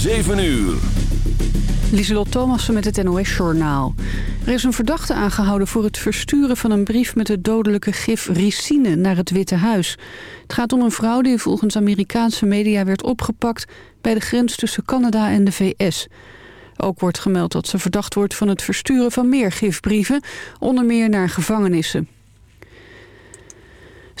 7 uur. Lieselot Thomassen met het NOS-journaal. Er is een verdachte aangehouden voor het versturen van een brief... met het dodelijke gif ricine naar het Witte Huis. Het gaat om een vrouw die volgens Amerikaanse media werd opgepakt... bij de grens tussen Canada en de VS. Ook wordt gemeld dat ze verdacht wordt van het versturen van meer gifbrieven... onder meer naar gevangenissen.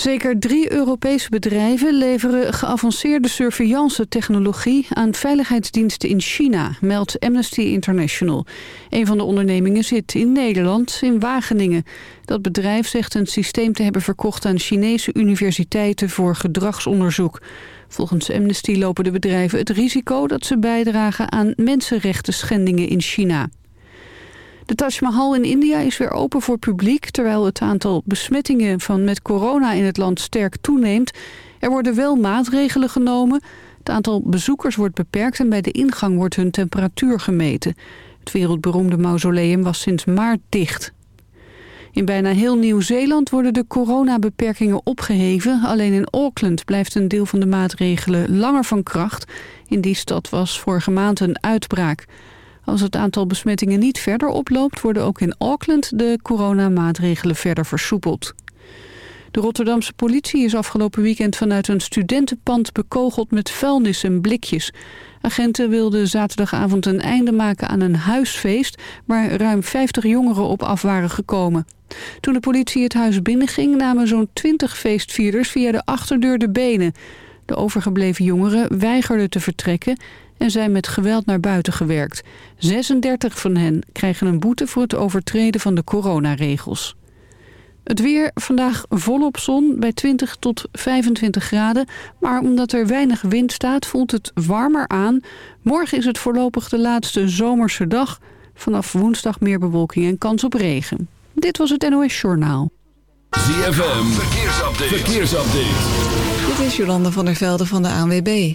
Zeker drie Europese bedrijven leveren geavanceerde surveillance-technologie aan veiligheidsdiensten in China, meldt Amnesty International. Een van de ondernemingen zit in Nederland, in Wageningen. Dat bedrijf zegt een systeem te hebben verkocht aan Chinese universiteiten voor gedragsonderzoek. Volgens Amnesty lopen de bedrijven het risico dat ze bijdragen aan mensenrechten schendingen in China. De Taj Mahal in India is weer open voor publiek... terwijl het aantal besmettingen van met corona in het land sterk toeneemt. Er worden wel maatregelen genomen. Het aantal bezoekers wordt beperkt en bij de ingang wordt hun temperatuur gemeten. Het wereldberoemde mausoleum was sinds maart dicht. In bijna heel Nieuw-Zeeland worden de coronabeperkingen opgeheven. Alleen in Auckland blijft een deel van de maatregelen langer van kracht. In die stad was vorige maand een uitbraak. Als het aantal besmettingen niet verder oploopt... worden ook in Auckland de coronamaatregelen verder versoepeld. De Rotterdamse politie is afgelopen weekend vanuit een studentenpand bekogeld met vuilnis en blikjes. Agenten wilden zaterdagavond een einde maken aan een huisfeest... waar ruim 50 jongeren op af waren gekomen. Toen de politie het huis binnenging namen zo'n 20 feestvierders via de achterdeur de benen. De overgebleven jongeren weigerden te vertrekken en zijn met geweld naar buiten gewerkt. 36 van hen krijgen een boete voor het overtreden van de coronaregels. Het weer vandaag volop zon bij 20 tot 25 graden. Maar omdat er weinig wind staat voelt het warmer aan. Morgen is het voorlopig de laatste zomerse dag. Vanaf woensdag meer bewolking en kans op regen. Dit was het NOS Journaal. ZFM, verkeersupdate. verkeersupdate. Dit is Jolande van der Velde van de ANWB.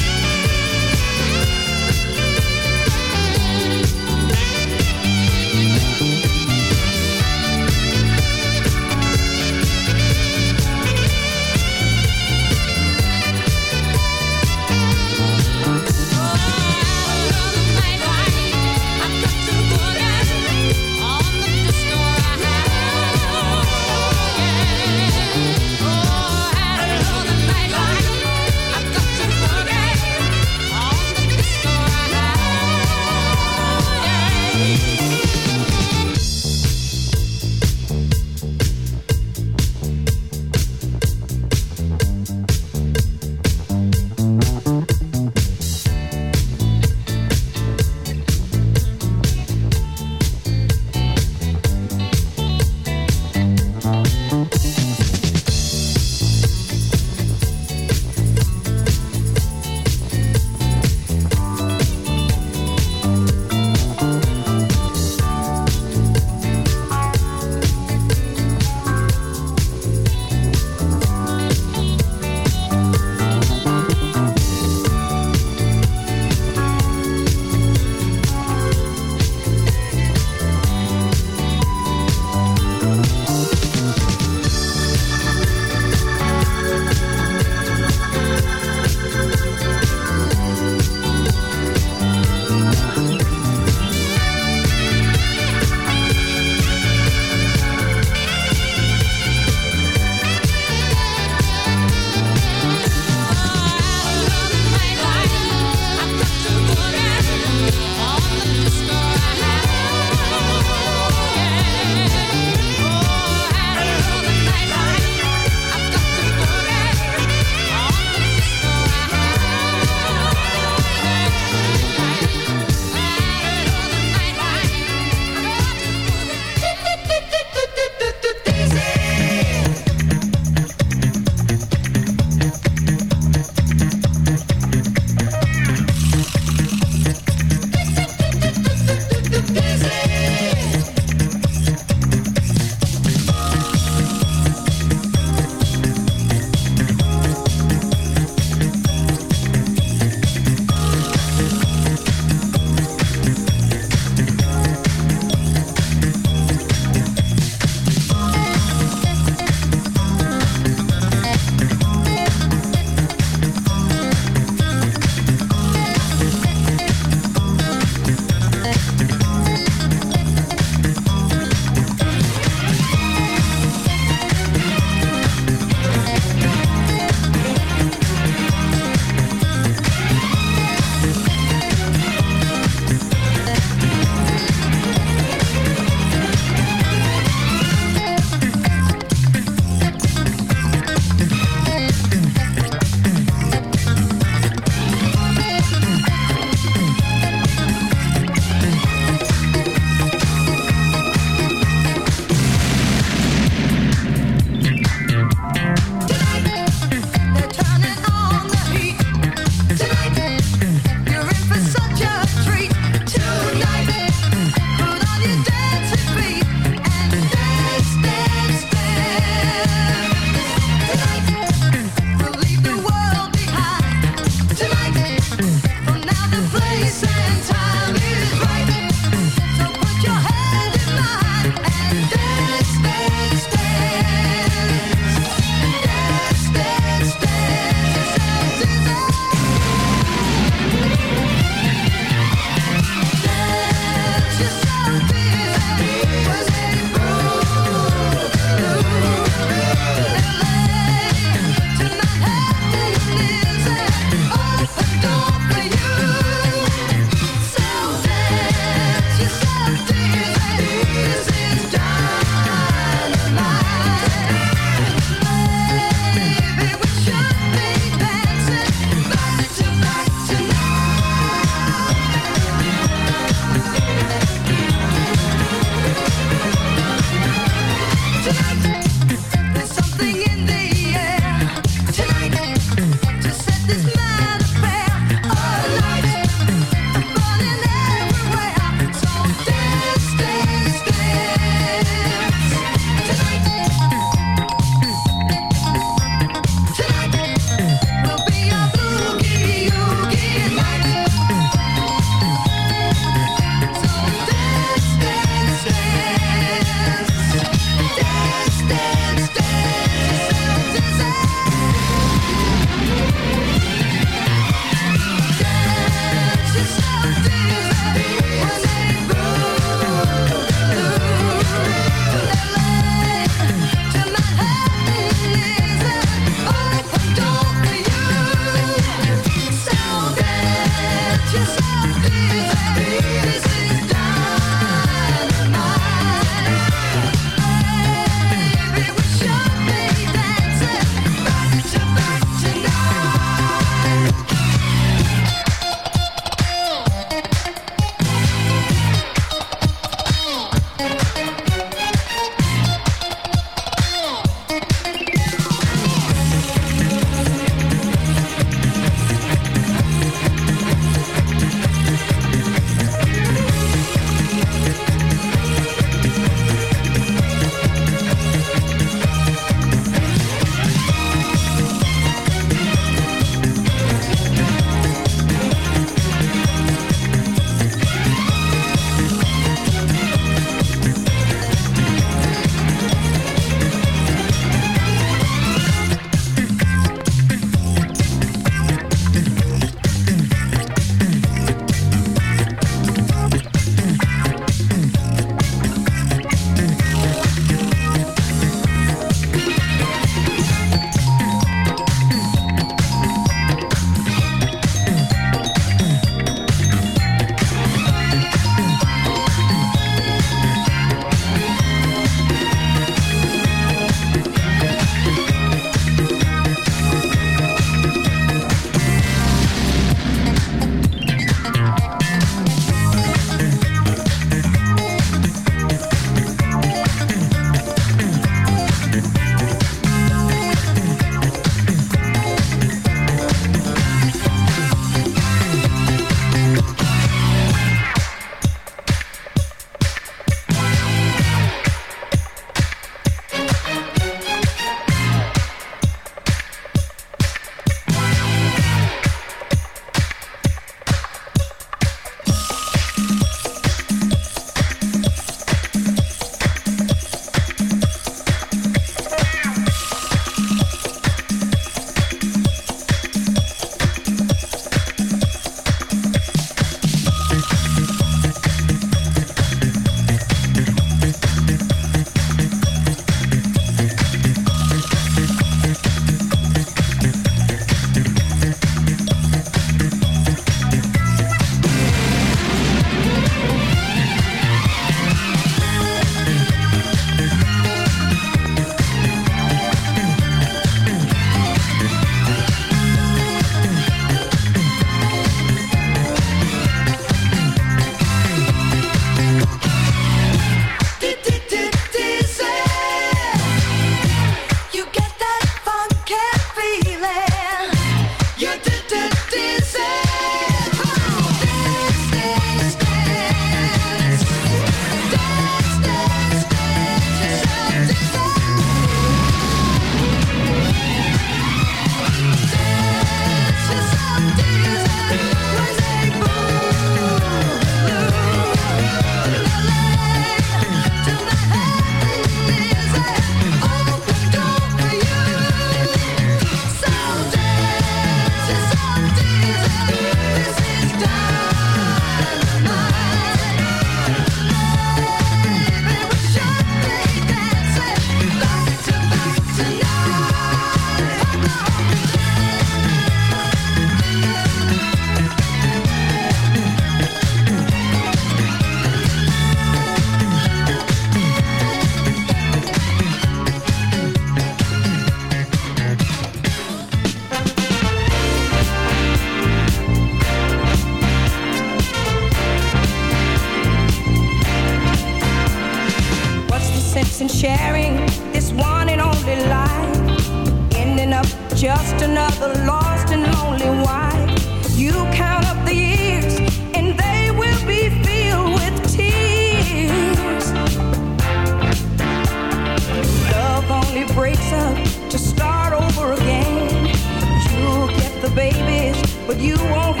You won't